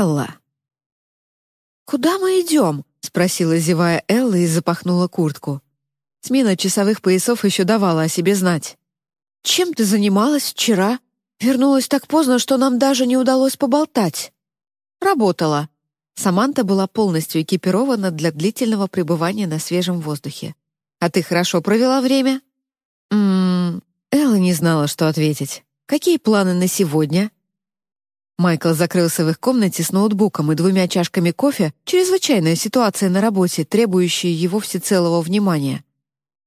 Элла. «Куда мы идем?» — спросила, зевая Элла и запахнула куртку. Смена часовых поясов еще давала о себе знать. «Чем ты занималась вчера? Вернулась так поздно, что нам даже не удалось поболтать». «Работала». Саманта была полностью экипирована для длительного пребывания на свежем воздухе. «А ты хорошо провела время?» «Ммм...» Элла не знала, что ответить. «Какие планы на сегодня?» Майкл закрылся в их комнате с ноутбуком и двумя чашками кофе. Чрезвычайная ситуация на работе, требующая его всецелого внимания.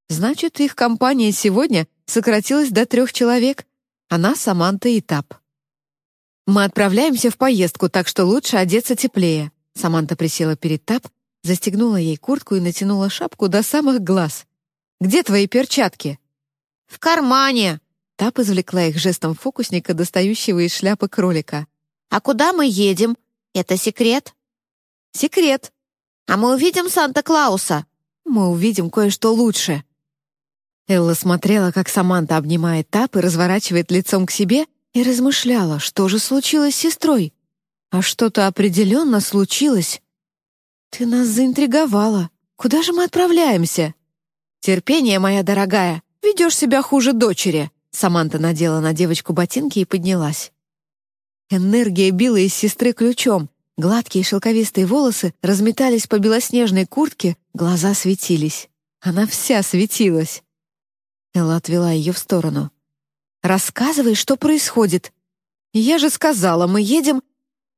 Значит, их компания сегодня сократилась до трех человек. Она, Саманта и Тап. «Мы отправляемся в поездку, так что лучше одеться теплее». Саманта присела перед Тап, застегнула ей куртку и натянула шапку до самых глаз. «Где твои перчатки?» «В кармане!» Тап извлекла их жестом фокусника, достающего из шляпы кролика. «А куда мы едем? Это секрет?» «Секрет». «А мы увидим Санта-Клауса?» «Мы увидим кое-что лучше». Элла смотрела, как Саманта обнимает Тап и разворачивает лицом к себе, и размышляла, что же случилось с сестрой. А что-то определенно случилось. «Ты нас заинтриговала. Куда же мы отправляемся?» «Терпение, моя дорогая. Ведешь себя хуже дочери». Саманта надела на девочку ботинки и поднялась. Энергия била из сестры ключом. Гладкие шелковистые волосы разметались по белоснежной куртке, глаза светились. Она вся светилась. Элла отвела ее в сторону. «Рассказывай, что происходит». «Я же сказала, мы едем...»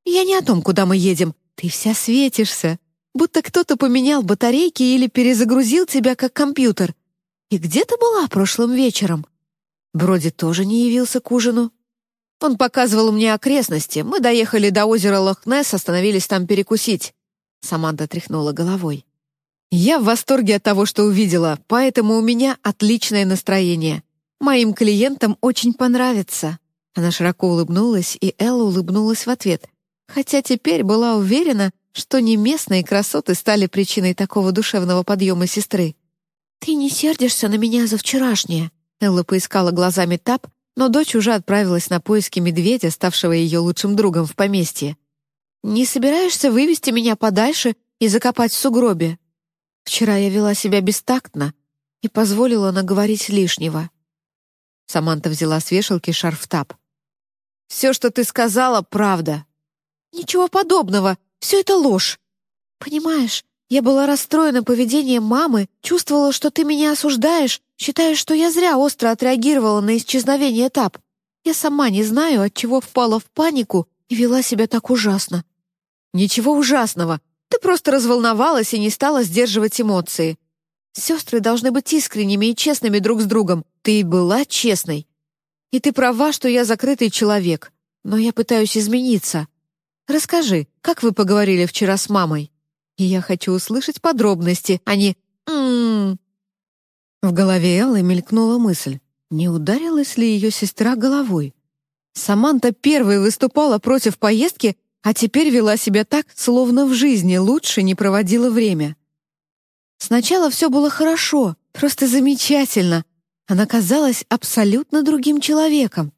«Я не о том, куда мы едем. Ты вся светишься. Будто кто-то поменял батарейки или перезагрузил тебя как компьютер. И где ты была прошлым вечером?» Броди тоже не явился к ужину. Он показывал мне окрестности. Мы доехали до озера Лохнесс, остановились там перекусить. Саманта тряхнула головой. Я в восторге от того, что увидела, поэтому у меня отличное настроение. Моим клиентам очень понравится». Она широко улыбнулась, и Элла улыбнулась в ответ, хотя теперь была уверена, что не местные красоты стали причиной такого душевного подъема сестры. «Ты не сердишься на меня за вчерашнее?» Элла поискала глазами Тап, но дочь уже отправилась на поиски медведя, ставшего ее лучшим другом в поместье. «Не собираешься вывести меня подальше и закопать в сугробе?» Вчера я вела себя бестактно и позволила наговорить лишнего. Саманта взяла с вешалки шарф-тап. «Все, что ты сказала, правда». «Ничего подобного, все это ложь. Понимаешь, я была расстроена поведением мамы, чувствовала, что ты меня осуждаешь, считаешь, что я зря остро отреагировала на исчезновение Тап. Я сама не знаю, от чего впала в панику и вела себя так ужасно». «Ничего ужасного. Ты просто разволновалась и не стала сдерживать эмоции. Сестры должны быть искренними и честными друг с другом. Ты и была честной. И ты права, что я закрытый человек. Но я пытаюсь измениться. Расскажи, как вы поговорили вчера с мамой? И я хочу услышать подробности, а не «м-м-м». В голове Эллы мелькнула мысль. Не ударилась ли ее сестра головой? Саманта первой выступала против поездки, а теперь вела себя так, словно в жизни лучше не проводила время. Сначала все было хорошо, просто замечательно. Она казалась абсолютно другим человеком.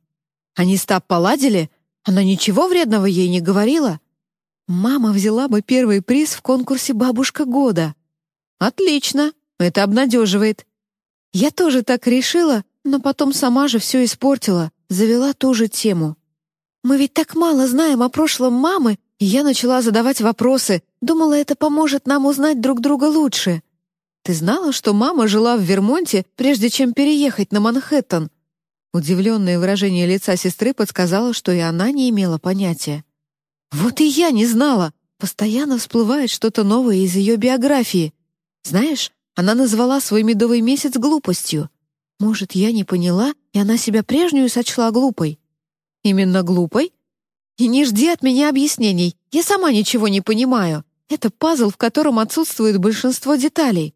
Они с Тап поладили, она ничего вредного ей не говорила. Мама взяла бы первый приз в конкурсе «Бабушка года». Отлично, это обнадеживает. Я тоже так решила, но потом сама же все испортила, завела ту же тему. Мы ведь так мало знаем о прошлом мамы, и я начала задавать вопросы, думала, это поможет нам узнать друг друга лучше. Ты знала, что мама жила в Вермонте, прежде чем переехать на Манхэттен? Удивленное выражение лица сестры подсказало, что и она не имела понятия. Вот и я не знала. Постоянно всплывает что-то новое из ее биографии. Знаешь, она назвала свой медовый месяц глупостью. Может, я не поняла, и она себя прежнюю сочла глупой. Именно глупой? И не жди от меня объяснений. Я сама ничего не понимаю. Это пазл, в котором отсутствует большинство деталей.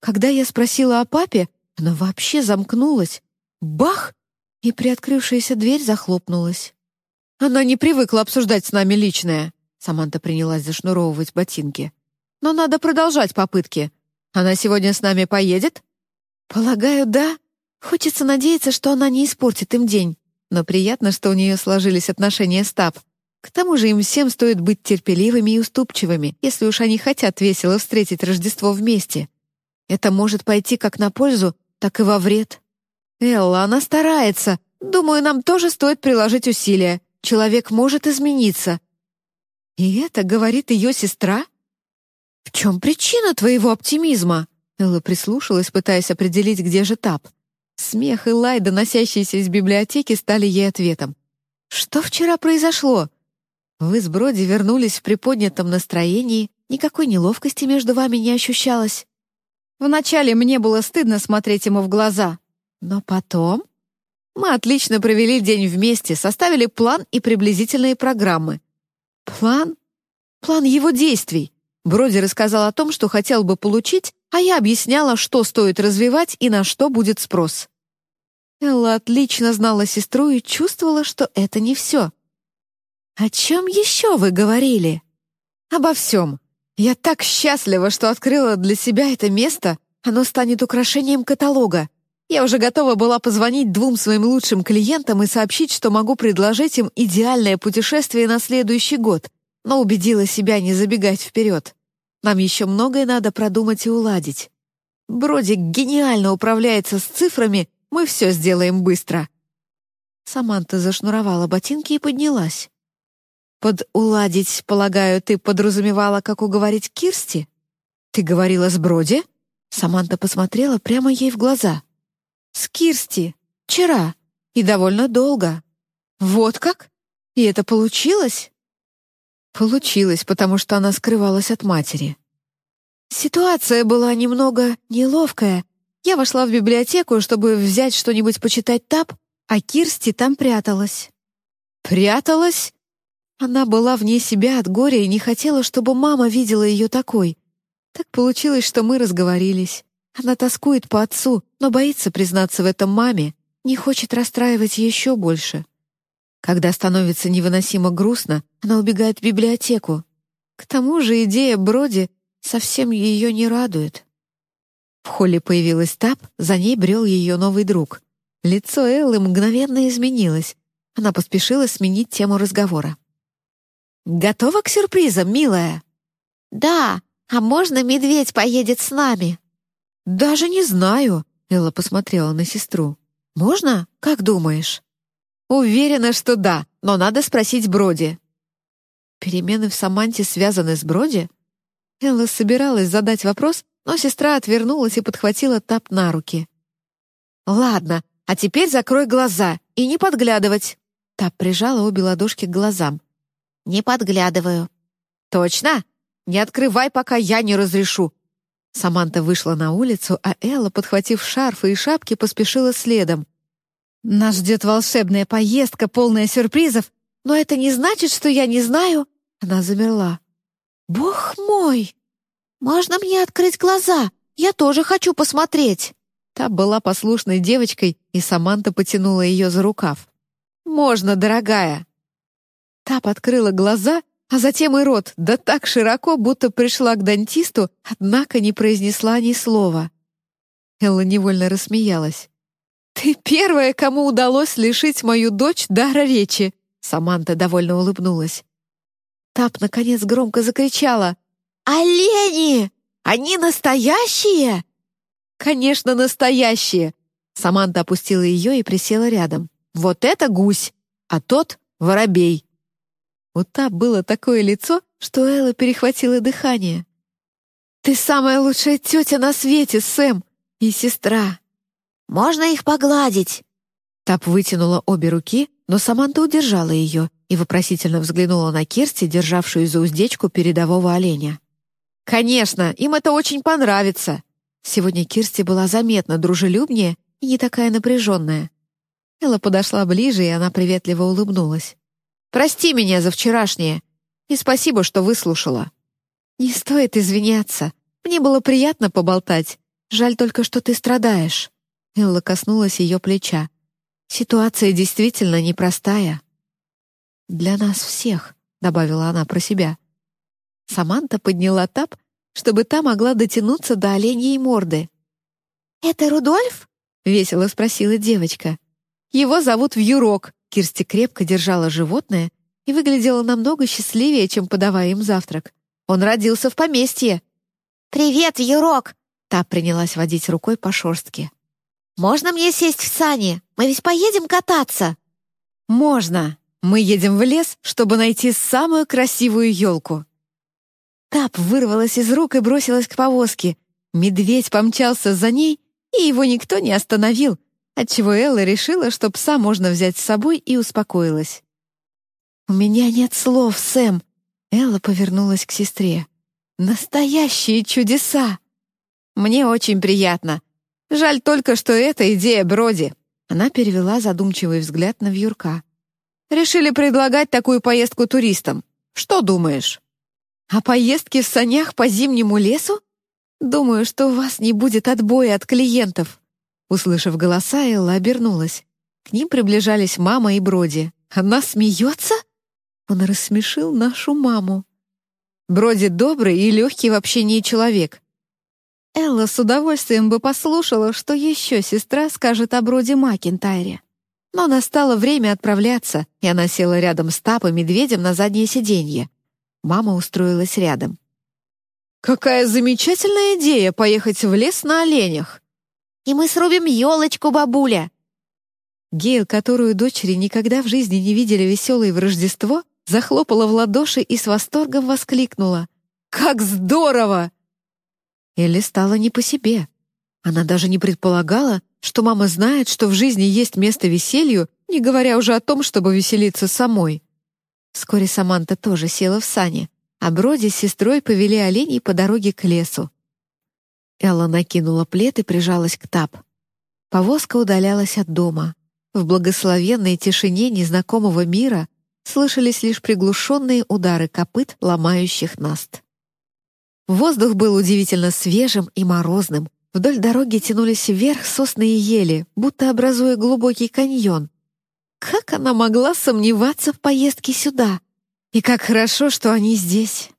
Когда я спросила о папе, она вообще замкнулась. Бах! И приоткрывшаяся дверь захлопнулась. Она не привыкла обсуждать с нами личное. Саманта принялась зашнуровывать ботинки. Но надо продолжать попытки. Она сегодня с нами поедет? Полагаю, да. Хочется надеяться, что она не испортит им день но приятно, что у нее сложились отношения с Тап. К тому же им всем стоит быть терпеливыми и уступчивыми, если уж они хотят весело встретить Рождество вместе. Это может пойти как на пользу, так и во вред. Элла, она старается. Думаю, нам тоже стоит приложить усилия. Человек может измениться. И это говорит ее сестра? В чем причина твоего оптимизма? Элла прислушалась, пытаясь определить, где же Тап. Смех и лай, доносящиеся из библиотеки, стали ей ответом. «Что вчера произошло?» Вы с Броди вернулись в приподнятом настроении, никакой неловкости между вами не ощущалось. Вначале мне было стыдно смотреть ему в глаза, но потом... Мы отлично провели день вместе, составили план и приблизительные программы. План? План его действий. Броди рассказал о том, что хотел бы получить, а я объясняла, что стоит развивать и на что будет спрос. Элла отлично знала сестру и чувствовала, что это не все. «О чем еще вы говорили?» «Обо всем. Я так счастлива, что открыла для себя это место. Оно станет украшением каталога. Я уже готова была позвонить двум своим лучшим клиентам и сообщить, что могу предложить им идеальное путешествие на следующий год, но убедила себя не забегать вперед. Нам еще многое надо продумать и уладить. Бродик гениально управляется с цифрами, мы все сделаем быстро». Саманта зашнуровала ботинки и поднялась. «Под «уладить», полагаю, ты подразумевала, как уговорить Кирсти? Ты говорила с Броди?» Саманта посмотрела прямо ей в глаза. «С Кирсти. Вчера. И довольно долго. Вот как? И это получилось?» Получилось, потому что она скрывалась от матери. Ситуация была немного неловкая. Я вошла в библиотеку, чтобы взять что-нибудь почитать тап, а Кирсти там пряталась. Пряталась? Она была вне себя от горя и не хотела, чтобы мама видела ее такой. Так получилось, что мы разговорились. Она тоскует по отцу, но боится признаться в этом маме, не хочет расстраивать еще больше. Когда становится невыносимо грустно, она убегает в библиотеку. К тому же идея Броди совсем ее не радует. В холле появилась Тап, за ней брел ее новый друг. Лицо Эллы мгновенно изменилось. Она поспешила сменить тему разговора. «Готова к сюрпризам, милая?» «Да, а можно медведь поедет с нами?» «Даже не знаю», — Элла посмотрела на сестру. «Можно? Как думаешь?» «Уверена, что да, но надо спросить Броди». «Перемены в Саманте связаны с Броди?» Элла собиралась задать вопрос, но сестра отвернулась и подхватила Тап на руки. «Ладно, а теперь закрой глаза и не подглядывать». Тап прижала обе ладошки к глазам. «Не подглядываю». «Точно? Не открывай, пока я не разрешу». Саманта вышла на улицу, а Элла, подхватив шарфы и шапки, поспешила следом. Нас ждет волшебная поездка, полная сюрпризов, но это не значит, что я не знаю...» Она замерла. «Бог мой! Можно мне открыть глаза? Я тоже хочу посмотреть!» Та была послушной девочкой, и Саманта потянула ее за рукав. «Можно, дорогая!» Та подкрыла глаза, а затем и рот, да так широко, будто пришла к дантисту, однако не произнесла ни слова. Элла невольно рассмеялась. «Ты первая, кому удалось лишить мою дочь дара речи!» Саманта довольно улыбнулась. Тап, наконец, громко закричала. «Олени! Они настоящие?» «Конечно, настоящие!» Саманта опустила ее и присела рядом. «Вот это гусь, а тот — воробей!» У Тап было такое лицо, что Элла перехватила дыхание. «Ты самая лучшая тетя на свете, Сэм, и сестра!» Можно их погладить?» Тап вытянула обе руки, но Саманта удержала ее и вопросительно взглянула на Кирсти, державшую за уздечку передового оленя. «Конечно, им это очень понравится!» Сегодня Кирсти была заметно дружелюбнее и не такая напряженная. Элла подошла ближе, и она приветливо улыбнулась. «Прости меня за вчерашнее, и спасибо, что выслушала». «Не стоит извиняться. Мне было приятно поболтать. Жаль только, что ты страдаешь». Элла коснулась ее плеча. «Ситуация действительно непростая». «Для нас всех», — добавила она про себя. Саманта подняла тап, чтобы та могла дотянуться до оленьей морды. «Это Рудольф?» — весело спросила девочка. «Его зовут Вьюрок», — Кирсти крепко держала животное, и выглядела намного счастливее, чем подавая им завтрак. Он родился в поместье. «Привет, Юрок!» Та принялась водить рукой по шорстке. «Можно мне сесть в сани? Мы ведь поедем кататься?» «Можно. Мы едем в лес, чтобы найти самую красивую елку». Тап вырвалась из рук и бросилась к повозке. Медведь помчался за ней, и его никто не остановил, отчего Элла решила, что пса можно взять с собой, и успокоилась. «У меня нет слов, Сэм!» Элла повернулась к сестре. «Настоящие чудеса!» «Мне очень приятно. Жаль только, что это идея Броди». Она перевела задумчивый взгляд на Вьюрка. «Решили предлагать такую поездку туристам. Что думаешь?» «О поездке в санях по зимнему лесу? Думаю, что у вас не будет отбоя от клиентов». Услышав голоса, Элла обернулась. К ним приближались мама и Броди. «Она смеется?» Он рассмешил нашу маму. Броди добрый и легкий в общении человек. Элла с удовольствием бы послушала, что еще сестра скажет о Броди Макинтайре. Но настало время отправляться, и она села рядом с Тапой медведем на заднее сиденье. Мама устроилась рядом. «Какая замечательная идея поехать в лес на оленях!» «И мы срубим елочку, бабуля!» Гейл, которую дочери никогда в жизни не видели веселой в Рождество, захлопала в ладоши и с восторгом воскликнула. «Как здорово!» Элли стала не по себе. Она даже не предполагала, что мама знает, что в жизни есть место веселью, не говоря уже о том, чтобы веселиться самой. Вскоре Саманта тоже села в сани, а Броди с сестрой повели оленей по дороге к лесу. Элла накинула плед и прижалась к тап. Повозка удалялась от дома. В благословенной тишине незнакомого мира слышались лишь приглушенные удары копыт, ломающих наст. Воздух был удивительно свежим и морозным. Вдоль дороги тянулись вверх сосны и ели, будто образуя глубокий каньон. Как она могла сомневаться в поездке сюда? И как хорошо, что они здесь.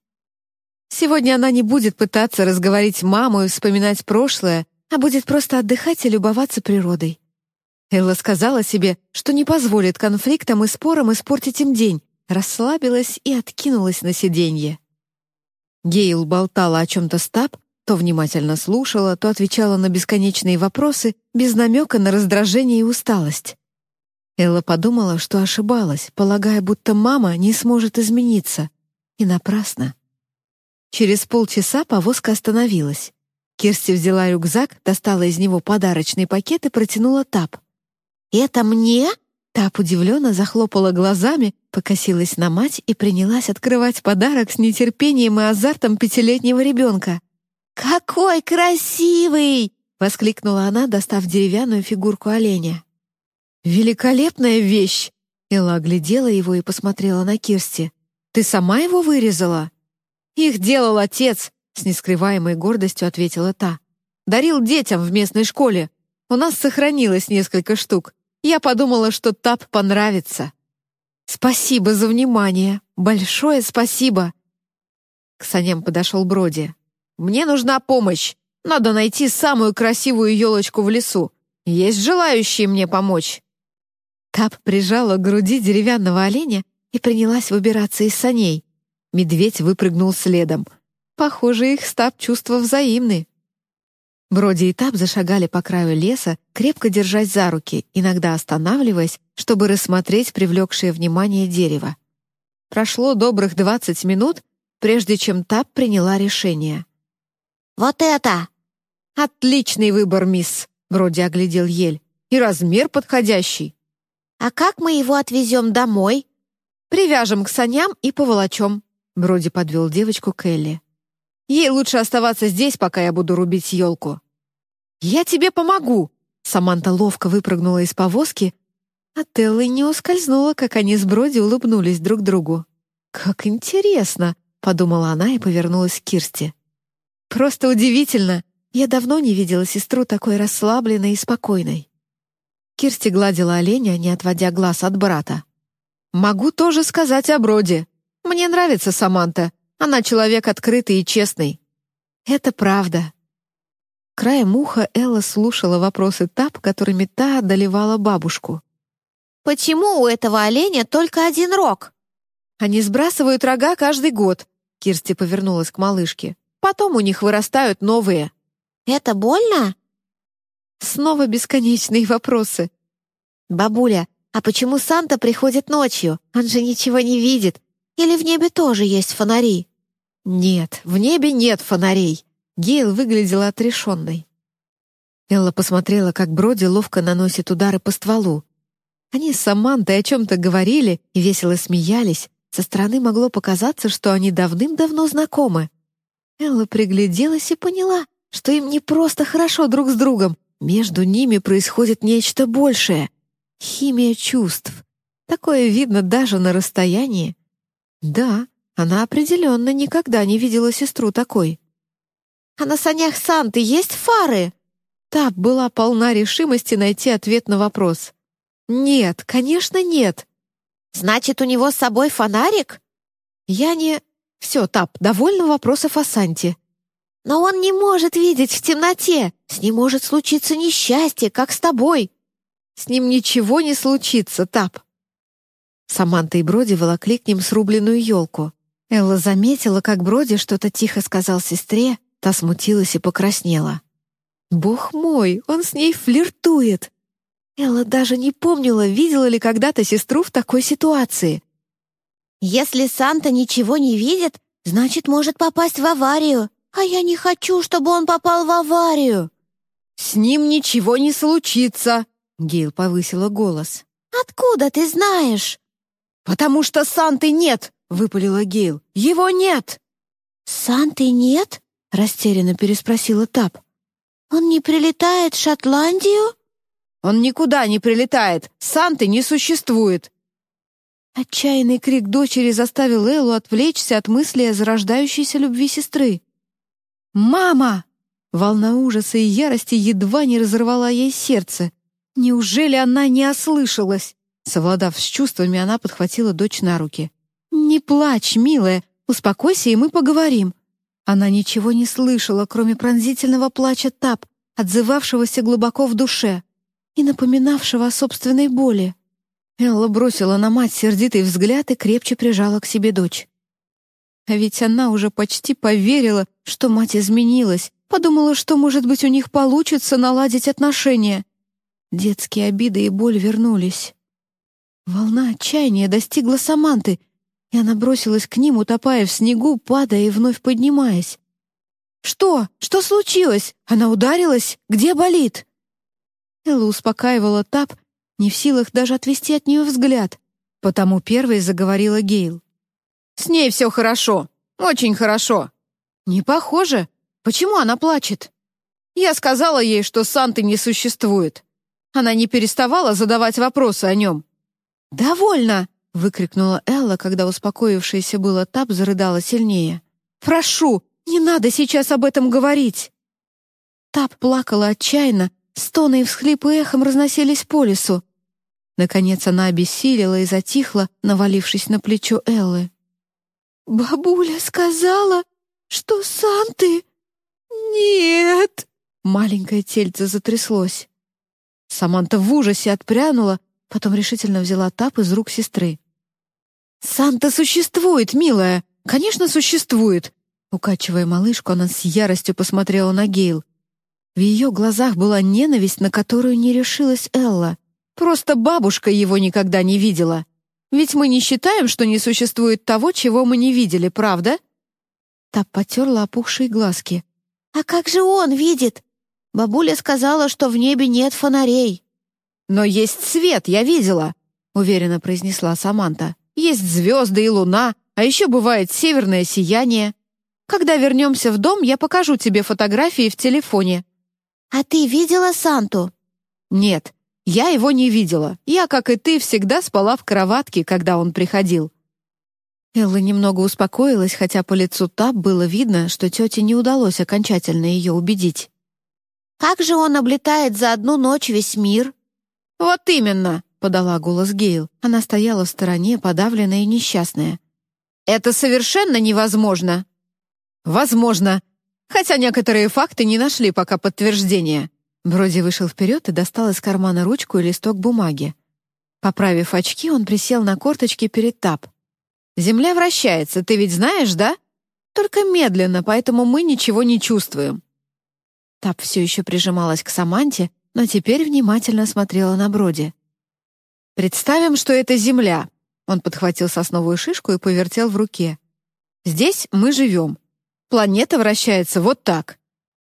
Сегодня она не будет пытаться разговорить маму и вспоминать прошлое, а будет просто отдыхать и любоваться природой. Элла сказала себе, что не позволит конфликтам и спорам испортить им день, расслабилась и откинулась на сиденье. Гейл болтала о чем-то с Тап, то внимательно слушала, то отвечала на бесконечные вопросы без намека на раздражение и усталость. Элла подумала, что ошибалась, полагая, будто мама не сможет измениться. И напрасно. Через полчаса повозка остановилась. Кирсти взяла рюкзак, достала из него подарочный пакет и протянула Тап. «Это мне?» Тап удивленно захлопала глазами, покосилась на мать и принялась открывать подарок с нетерпением и азартом пятилетнего ребенка. «Какой красивый!» — воскликнула она, достав деревянную фигурку оленя. «Великолепная вещь!» Элла оглядела его и посмотрела на Кирсти. «Ты сама его вырезала?» «Их делал отец», — с нескрываемой гордостью ответила та. «Дарил детям в местной школе. У нас сохранилось несколько штук. Я подумала, что ТАП понравится. Спасибо за внимание. Большое спасибо. К саням подошел Броди. Мне нужна помощь. Надо найти самую красивую елочку в лесу. Есть желающие мне помочь. Тап прижала к груди деревянного оленя и принялась выбираться из саней. Медведь выпрыгнул следом. Похоже, их стаб чувства взаимны. Броди и Тап зашагали по краю леса, крепко держась за руки, иногда останавливаясь, чтобы рассмотреть привлекшее внимание дерево. Прошло добрых двадцать минут, прежде чем Тап приняла решение. «Вот это!» «Отличный выбор, мисс!» — Броди оглядел ель. «И размер подходящий». «А как мы его отвезем домой?» «Привяжем к саням и поволочем», — Броди подвел девочку к. Ей лучше оставаться здесь, пока я буду рубить елку». «Я тебе помогу!» Саманта ловко выпрыгнула из повозки, а Телла не ускользнула, как они с Броди улыбнулись друг другу. «Как интересно!» — подумала она и повернулась к Кирсти. «Просто удивительно! Я давно не видела сестру такой расслабленной и спокойной». Кирсти гладила оленя, не отводя глаз от брата. «Могу тоже сказать о Броди. Мне нравится Саманта. Она человек открытый и честный. Это правда. Краем уха Элла слушала вопросы Тап, которыми та одолевала бабушку. «Почему у этого оленя только один рог?» Они сбрасывают рога каждый год. Кирсти повернулась к малышке. Потом у них вырастают новые. Это больно? Снова бесконечные вопросы. Бабуля, а почему Санта приходит ночью? Он же ничего не видит. Или в небе тоже есть фонари? Нет, в небе нет фонарей. Гейл выглядела отрешенной. Элла посмотрела, как Броди ловко наносит удары по стволу. Они с Самантой о чем-то говорили и весело смеялись. Со стороны могло показаться, что они давным-давно знакомы. Элла пригляделась и поняла, что им не просто хорошо друг с другом. Между ними происходит нечто большее. Химия чувств. Такое видно даже на расстоянии. Да, она определенно никогда не видела сестру такой. «А на санях Санты есть фары?» Та была полна решимости найти ответ на вопрос. «Нет, конечно, нет». «Значит, у него с собой фонарик?» «Я не...» «Все, Тап, довольно вопросов о Санте». «Но он не может видеть в темноте. С ним может случиться несчастье, как с тобой». «С ним ничего не случится, Тап». Саманта и Броди волокли к ним срубленную елку. Элла заметила, как Броди что-то тихо сказал сестре, та смутилась и покраснела. «Бог мой, он с ней флиртует!» Элла даже не помнила, видела ли когда-то сестру в такой ситуации. «Если Санта ничего не видит, значит, может попасть в аварию. А я не хочу, чтобы он попал в аварию». «С ним ничего не случится», — Гейл повысила голос. «Откуда ты знаешь?» «Потому что Санты нет», — выпалила Гейл. «Его нет». «Санты нет?» — растерянно переспросила Тап. «Он не прилетает в Шотландию?» Он никуда не прилетает. Санты не существует. Отчаянный крик дочери заставил Эллу отвлечься от мысли о зарождающейся любви сестры. «Мама!» Волна ужаса и ярости едва не разорвала ей сердце. Неужели она не ослышалась? Совладав с чувствами, она подхватила дочь на руки. «Не плачь, милая, успокойся, и мы поговорим». Она ничего не слышала, кроме пронзительного плача Тап, отзывавшегося глубоко в душе и напоминавшего о собственной боли. Элла бросила на мать сердитый взгляд и крепче прижала к себе дочь. А ведь она уже почти поверила, что мать изменилась, подумала, что, может быть, у них получится наладить отношения. Детские обиды и боль вернулись. Волна отчаяния достигла Саманты, и она бросилась к ним, утопая в снегу, падая и вновь поднимаясь. «Что? Что случилось? Она ударилась? Где болит?» Элла успокаивала Тап, не в силах даже отвести от нее взгляд. Потому первой заговорила Гейл. «С ней все хорошо. Очень хорошо». «Не похоже. Почему она плачет?» «Я сказала ей, что Санты не существует. Она не переставала задавать вопросы о нем». «Довольно!» — выкрикнула Элла, когда успокоившаяся была Тап зарыдала сильнее. «Прошу, не надо сейчас об этом говорить!» Тап плакала отчаянно, Стоны и всхлипы эхом разносились по лесу. Наконец она обессилила и затихла, навалившись на плечо Эллы. «Бабуля сказала, что сам ты...» «Нет!» Маленькое тельце затряслось. Саманта в ужасе отпрянула, потом решительно взяла тап из рук сестры. «Санта существует, милая! Конечно, существует!» Укачивая малышку, она с яростью посмотрела на Гейл. В ее глазах была ненависть, на которую не решилась Элла. Просто бабушка его никогда не видела. Ведь мы не считаем, что не существует того, чего мы не видели, правда? Та потерла опухшие глазки. «А как же он видит? Бабуля сказала, что в небе нет фонарей». «Но есть свет, я видела», — уверенно произнесла Саманта. «Есть звезды и луна, а еще бывает северное сияние. Когда вернемся в дом, я покажу тебе фотографии в телефоне. «А ты видела Санту?» «Нет, я его не видела. Я, как и ты, всегда спала в кроватке, когда он приходил». Элла немного успокоилась, хотя по лицу Таб было видно, что тете не удалось окончательно ее убедить. «Как же он облетает за одну ночь весь мир?» «Вот именно!» — подала голос Гейл. Она стояла в стороне, подавленная и несчастная. «Это совершенно невозможно!» «Возможно!» хотя некоторые факты не нашли пока подтверждения». Броди вышел вперед и достал из кармана ручку и листок бумаги. Поправив очки, он присел на корточки перед Тап. Земля вращается, ты ведь знаешь, да? Только медленно, поэтому мы ничего не чувствуем». Тап все еще прижималась к Саманте, но теперь внимательно смотрела на Броди. «Представим, что это Земля». Он подхватил сосновую шишку и повертел в руке. «Здесь мы живем. Планета вращается вот так».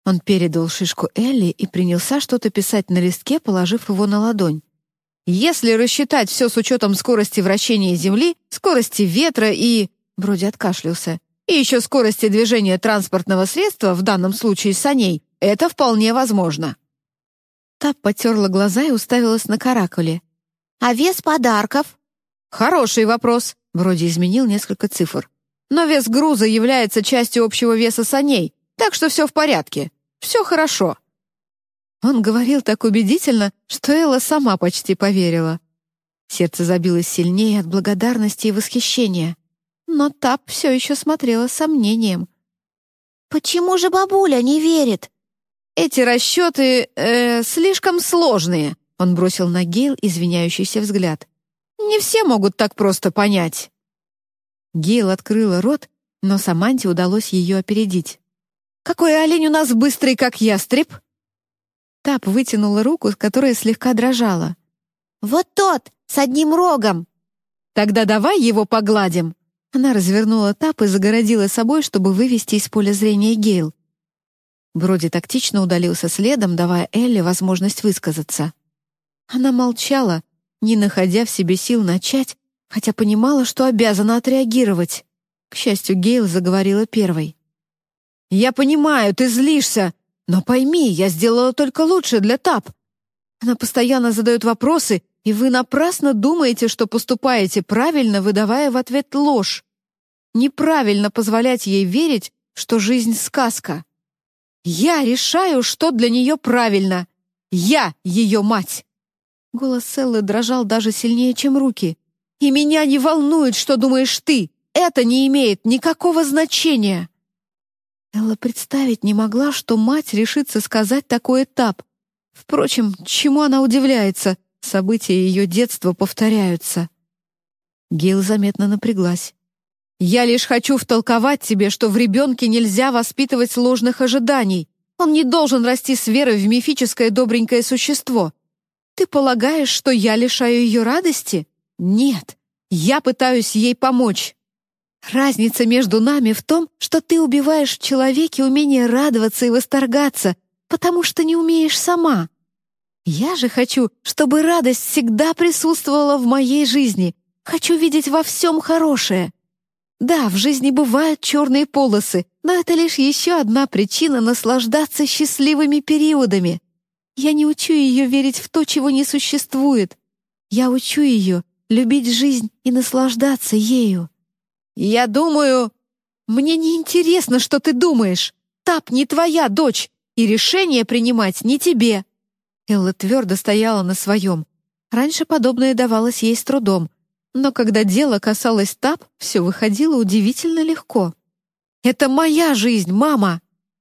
Он передал шишку Элли и принялся что-то писать на листке, положив его на ладонь. «Если рассчитать все с учетом скорости вращения Земли, скорости ветра и...» Вроде откашлялся. «И еще скорости движения транспортного средства, в данном случае саней, это вполне возможно». Тап потерла глаза и уставилась на каракули. «А вес подарков?» «Хороший вопрос», — вроде изменил несколько цифр. «Но вес груза является частью общего веса саней, так что все в порядке. Все хорошо». Он говорил так убедительно, что Элла сама почти поверила. Сердце забилось сильнее от благодарности и восхищения. Но Тап все еще смотрела с сомнением. «Почему же бабуля не верит?» «Эти расчеты э, слишком сложные», он бросил на Гейл извиняющийся взгляд. «Не все могут так просто понять». Гейл открыла рот, но Саманте удалось ее опередить. «Какой олень у нас быстрый, как ястреб!» Тап вытянула руку, которая слегка дрожала. «Вот тот, с одним рогом!» «Тогда давай его погладим!» Она развернула Тап и загородила собой, чтобы вывести из поля зрения Гейл. Броди тактично удалился следом, давая Элли возможность высказаться. Она молчала, не находя в себе сил начать, хотя понимала, что обязана отреагировать. К счастью, Гейл заговорила первой. «Я понимаю, ты злишься, но пойми, я сделала только лучше для ТАП. Она постоянно задает вопросы, и вы напрасно думаете, что поступаете правильно, выдавая в ответ ложь. Неправильно позволять ей верить, что жизнь — сказка. Я решаю, что для нее правильно. Я ее мать. Голос Селлы дрожал даже сильнее, чем руки. «И меня не волнует, что думаешь ты! Это не имеет никакого значения!» Элла представить не могла, что мать решится сказать такой этап. Впрочем, чему она удивляется? События ее детства повторяются. Гейл заметно напряглась. «Я лишь хочу втолковать тебе, что в ребенке нельзя воспитывать ложных ожиданий. Он не должен расти с верой в мифическое добренькое существо. Ты полагаешь, что я лишаю ее радости? Нет, я пытаюсь ей помочь. Разница между нами в том, что ты убиваешь в человеке умение радоваться и восторгаться, потому что не умеешь сама. Я же хочу, чтобы радость всегда присутствовала в моей жизни. Хочу видеть во всем хорошее. Да, в жизни бывают черные полосы, но это лишь еще одна причина наслаждаться счастливыми периодами. Я не учу ее верить в то, чего не существует. Я учу ее любить жизнь и наслаждаться ею. Я думаю... Мне не интересно, что ты думаешь. Тап не твоя дочь, и решение принимать не тебе. Элла твердо стояла на своем. Раньше подобное давалось ей с трудом, но когда дело касалось Тап, все выходило удивительно легко. «Это моя жизнь, мама!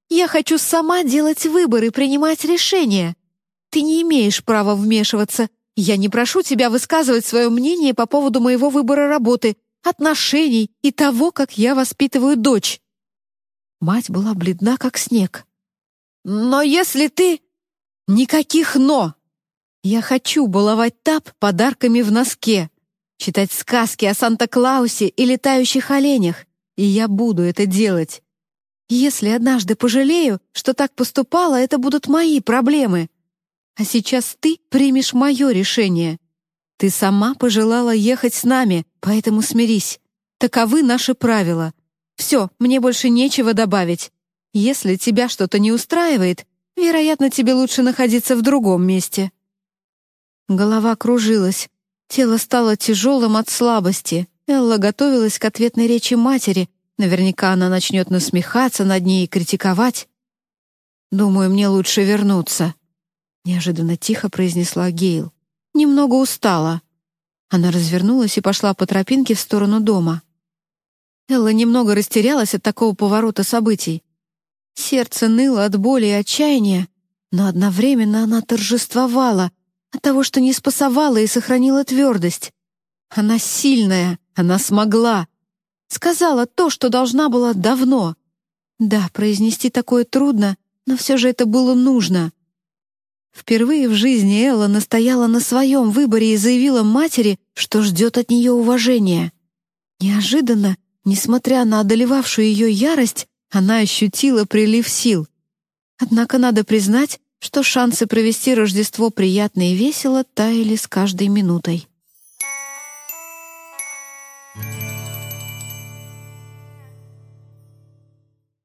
Я хочу сама делать выбор и принимать решения. Ты не имеешь права вмешиваться. Я не прошу тебя высказывать свое мнение по поводу моего выбора работы, отношений и того, как я воспитываю дочь». Мать была бледна, как снег. «Но если ты...» «Никаких «но». Я хочу баловать Тап подарками в носке, читать сказки о Санта-Клаусе и летающих оленях, и я буду это делать. Если однажды пожалею, что так поступала, это будут мои проблемы. А сейчас ты примешь мое решение. Ты сама пожелала ехать с нами, поэтому смирись. Таковы наши правила. Все, мне больше нечего добавить. Если тебя что-то не устраивает, вероятно, тебе лучше находиться в другом месте». Голова кружилась. Тело стало тяжелым от слабости. Элла готовилась к ответной речи матери. Наверняка она начнет насмехаться над ней и критиковать. «Думаю, мне лучше вернуться», неожиданно тихо произнесла Гейл. Немного устала. Она развернулась и пошла по тропинке в сторону дома. Элла немного растерялась от такого поворота событий. Сердце ныло от боли и отчаяния, но одновременно она торжествовала от того, что не спасовала и сохранила твердость. Она сильная, она смогла. Сказала то, что должна была давно. Да, произнести такое трудно, но все же это было нужно. Впервые в жизни Элла настояла на своем выборе и заявила матери, что ждет от нее уважения. Неожиданно, несмотря на одолевавшую ее ярость, она ощутила прилив сил. Однако надо признать, что шансы провести Рождество приятно и весело таяли с каждой минутой. Thank you.